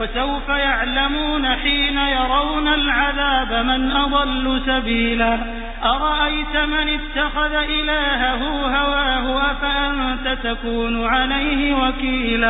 وسوف يعلمون حين يرون العذاب من أضل سبيلا. أرأيت من اتخذ إلهه هواه أفأنت تكون عليه وكيلا.